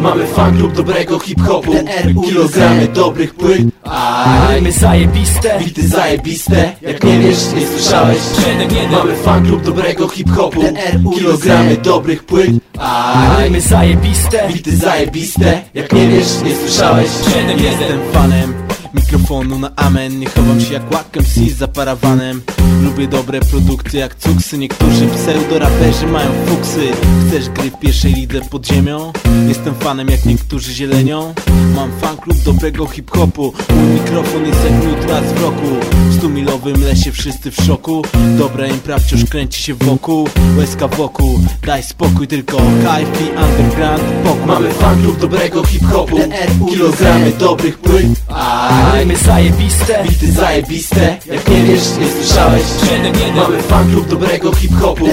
Mamy fan klub dobrego hip-hopu. Kilogramy dobrych płyt. A my zajebiste. Bity zajebiste. Jak nie wiesz, nie słyszałeś. Mamy fan klub dobrego hip-hopu. Kilogramy dobrych płyt. A my zajebiste. Bity zajebiste. Jak nie wiesz, nie słyszałeś. Jestem fanem mikrofonu na amen. Nie chowam się jak łakiem si za parawanem. Lubię dobre produkcje jak cuksy. Niektórzy pseudo-raperzy mają fuksy. Chcesz gry w pierwszej lidze pod ziemią? Jestem fanem jak niektórzy zielenią. Mam fan klub dobrego hip-hopu. Mój mikrofon jest jak raz w roku. W stumilowym lesie wszyscy w szoku. Dobra impra wciąż kręci się wokół. Łezka wokół, daj spokój tylko KFP Underground. Pokój. Mamy fan klub dobrego hip-hopu. Kilogramy dobrych płyt. A my zajebiste. Bity zajebiste. Jak nie wiesz, nie słyszałeś. Mamy fan klub dobrego hip-hopu.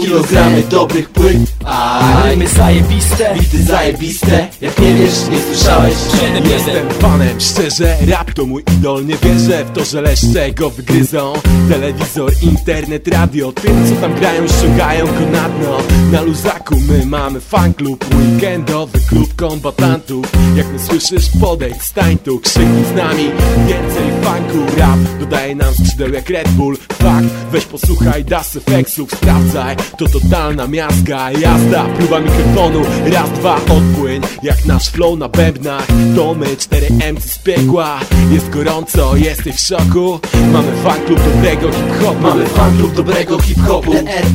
Kilogramy dobrych płyt. A my zajebiste. Bity zajebiste. Jak nie wiesz, nie słyszałeś. Jestem fanem, szczerze, rap to mój idol. Nie wierzę w to, że leszcze go wygryzą Telewizor, internet, radio Tym co tam grają ściągają go na Na luzaku. My mamy fan klub Weekendowy klub kombatantów. Jak mnie słyszysz podejdź, stań tu Krzyknij z nami, więcej funku Rap dodaje nam skrzydeł jak Red Bull. Fakt, weź posłuchaj Das Effectsów Sprawdzaj, to totalna miazga Jazda, próba mikrofonu Raz, dwa, odpłyń. Jak nasz flow na bębnach To my, cztery MC z piekła. Jest gorąco, jesteś w szoku. Mamy fan klub dobrego hip-hopu. Mamy fan klub dobrego hip-hopu.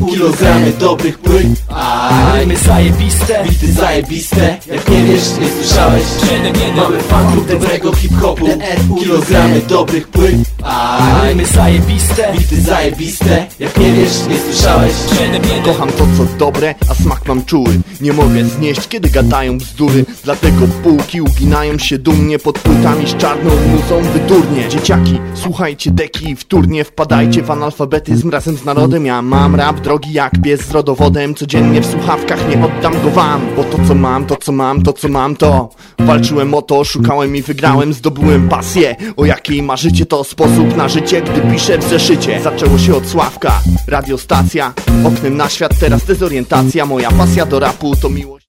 Kilogramy dobrych płyt A my zajebiste Bity zajebiste. Jak nie wiesz, nie słyszałeś. Mamy fan klub dobrego hip-hopu. Kilogramy dobrych płyt. A my zajebiste Bity zajebiste. Jak nie wiesz, nie słyszałeś. Kocham to co dobre, a smak mam czuły. Nie mogę znieść, kiedy gadają bzdury. Dlatego półki uginają się dumnie Pod płytami z czarną muzą wyturnie Dzieciaki, słuchajcie deki i wtórnie. Wpadajcie w analfabetyzm razem z narodem. Ja mam rap drogi jak pies z rodowodem Codziennie w słuchawkach nie oddam go wam. Bo to co mam, to co mam, to co mam to Walczyłem o to, szukałem i wygrałem Zdobyłem pasję, o jakiej marzycie To sposób na życie, gdy piszę w zeszycie. Zaczęło się od Sławka, radiostacja Oknem na świat, teraz dezorientacja. Moja pasja do rapu to miłość